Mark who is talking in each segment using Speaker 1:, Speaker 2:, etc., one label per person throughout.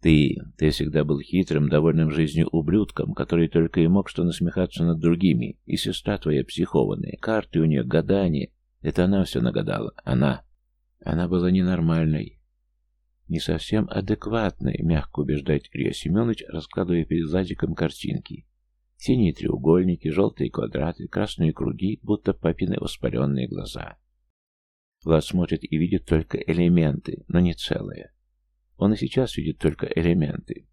Speaker 1: Ты, ты всегда был хитрым, довольным жизнью ублюдком, который только и мог что насмехаться над другими, и сестра твоя психованная, карты у нее, гадания. Это она все нагадала, она. Она была ненормальной, не совсем адекватной, мягко убеждает Илья Семенович, раскладывая перед Владиком картинки. Синие треугольники, желтые квадраты, красные круги, будто папины воспаленные глаза. Влад смотрит и видит только элементы, но не целое. Он и сейчас видит только элементы.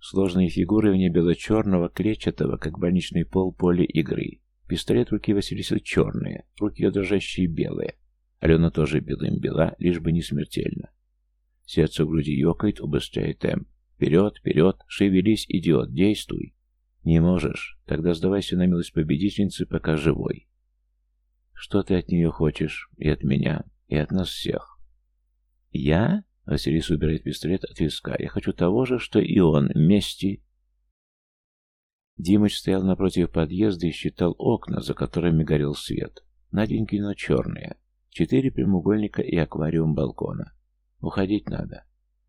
Speaker 1: Сложные фигуры в небе бело-черного, клетчатого, как больничный пол, поле игры. Пистолет руки Василисы черные, руки ее дрожащие белые. Алена тоже белым бела, лишь бы не смертельно. Сердце в груди ёкает, убыстряет темп. Вперед, вперед, шевелись, идиот, действуй. Не можешь, тогда сдавайся на милость победительницы, пока живой. Что ты от нее хочешь? И от меня, и от нас всех. Я? Василиса убирает пистолет от виска. Я хочу того же, что и он, мести. Димыч стоял напротив подъезда и считал окна, за которыми горел свет. Наденькие, но черные. Четыре прямоугольника и аквариум балкона. Уходить надо.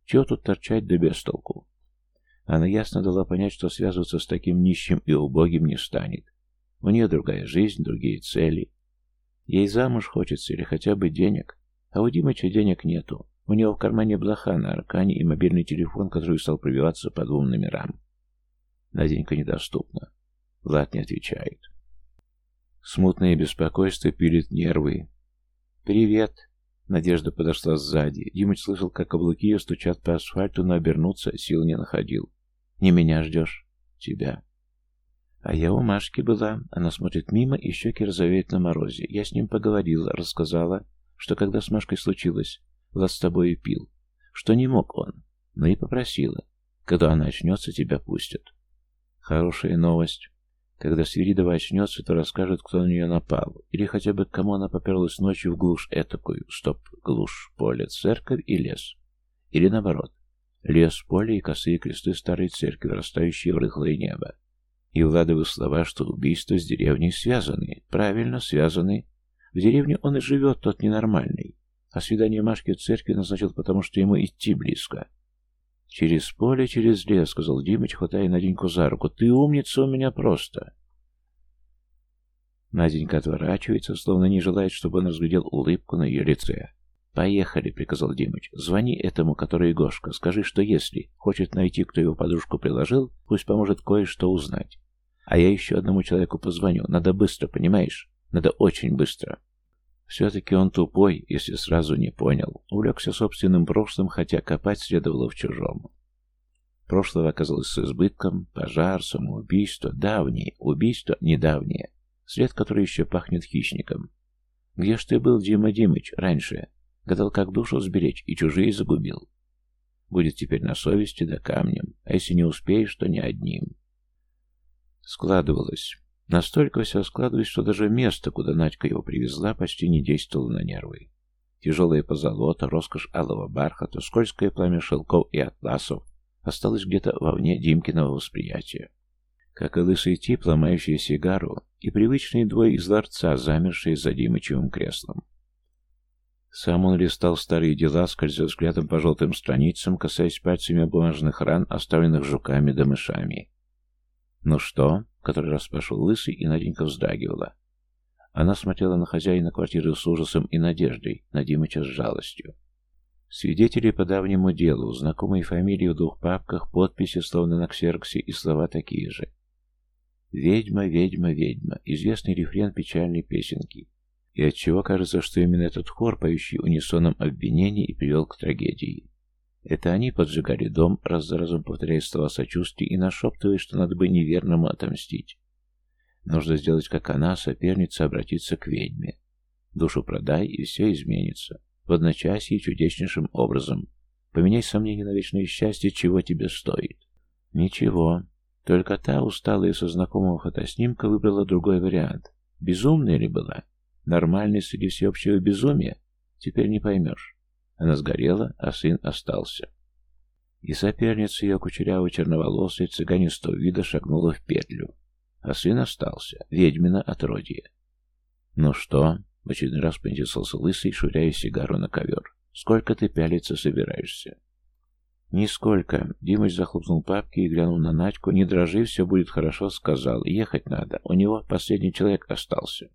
Speaker 1: Чего тут торчать да без толку? Она ясно дала понять, что связываться с таким нищим и убогим не станет. У нее другая жизнь, другие цели. Ей замуж хочется или хотя бы денег. А у Димыча денег нету. У него в кармане блоха на аркане и мобильный телефон, который стал пробиваться по двум номерам. Наденька недоступна. Влад не отвечает. Смутное беспокойство пилит нервы. «Привет!» Надежда подошла сзади. Димыч слышал, как каблуки ее стучат по асфальту, но обернуться сил не находил. «Не меня ждешь?» «Тебя». А я у Машки была. Она смотрит мимо, и щеки розовеют на морозе. Я с ним поговорила, рассказала, что когда с Машкой случилось, Влад с тобой пил. Что не мог он. Но и попросила. Когда она очнется, тебя пустят. Хорошая новость. Когда Свиридова очнется, то расскажет, кто на нее напал. Или хотя бы кому она поперлась ночью в глушь этакую. Стоп, глушь, поле, церковь и лес. Или наоборот. Лес, поле и косые кресты старой церкви, растающие в рыхлое небо. И Владовы слова, что убийства с деревней связаны. Правильно, связаны. В деревне он и живет, тот ненормальный. А свидание Машки в церкви назначил, потому что ему идти близко. «Через поле, через лес», — сказал Димыч, хватая Наденьку за руку. «Ты умница у меня просто». Наденька отворачивается, словно не желает, чтобы он разглядел улыбку на ее лице. «Поехали», — приказал Димыч. «Звони этому, который Гошка. Скажи, что если хочет найти, кто его подружку приложил, пусть поможет кое-что узнать. А я еще одному человеку позвоню. Надо быстро, понимаешь? Надо очень быстро». Все-таки он тупой, если сразу не понял. Увлекся собственным прошлым, хотя копать следовало в чужом. Прошлое оказалось с избытком, пожар, самоубийство, давнее, убийство недавнее, след, который еще пахнет хищником. Где ж ты был, Дима Димыч, раньше? Гадал, как душу сберечь, и чужие загубил. Будет теперь на совести да камнем, а если не успеешь, то не одним. Складывалось. Настолько все складывалось, что даже место, куда Надька его привезла, почти не действовало на нервы. Тяжелая позолота, роскошь алого бархата, скользкое пламя шелков и атласов осталось где-то вовне Димкиного восприятия. Как и лысый тип, ломающий сигару, и привычные двое из ларца, замершие за Димычевым креслом. Сам он листал старые дела, скользя взглядом по желтым страницам, касаясь пальцами бумажных ран, оставленных жуками да мышами. «Ну что?» который раз пошел лысый, и Наденька вздрагивала. Она смотрела на хозяина квартиры с ужасом и надеждой, на Димыча с жалостью. Свидетели по давнему делу, знакомые фамилии в двух папках, подписи, словно на ксерксе, и слова такие же. «Ведьма, ведьма, ведьма» — известный рефрен печальной песенки. И отчего кажется, что именно этот хор, поющий унисоном обвинений, и привел к трагедии. Это они поджигали дом, раз за разом повторяя слова сочувствия и нашептывая, что надо бы неверному отомстить. Нужно сделать, как она, соперница, обратиться к ведьме. Душу продай, и все изменится. В одночасье чудеснейшим образом. Поменяй сомнения на вечное счастье, чего тебе стоит. Ничего. Только та, усталая со знакомого фотоснимка, выбрала другой вариант. Безумная ли была? Нормальный среди всеобщего безумия? Теперь не поймешь. Она сгорела, а сын остался. И соперница ее кучерявой черноволосой цыганистого вида шагнула в петлю. А сын остался, ведьмина отродье. «Ну что?» — в очередной раз поинтересовался лысый, швыряя сигару на ковер. «Сколько ты пялиться собираешься?» «Нисколько». Димыч захлопнул папки и глянул на Надьку. «Не дрожи, все будет хорошо», — сказал. «Ехать надо. У него последний человек остался».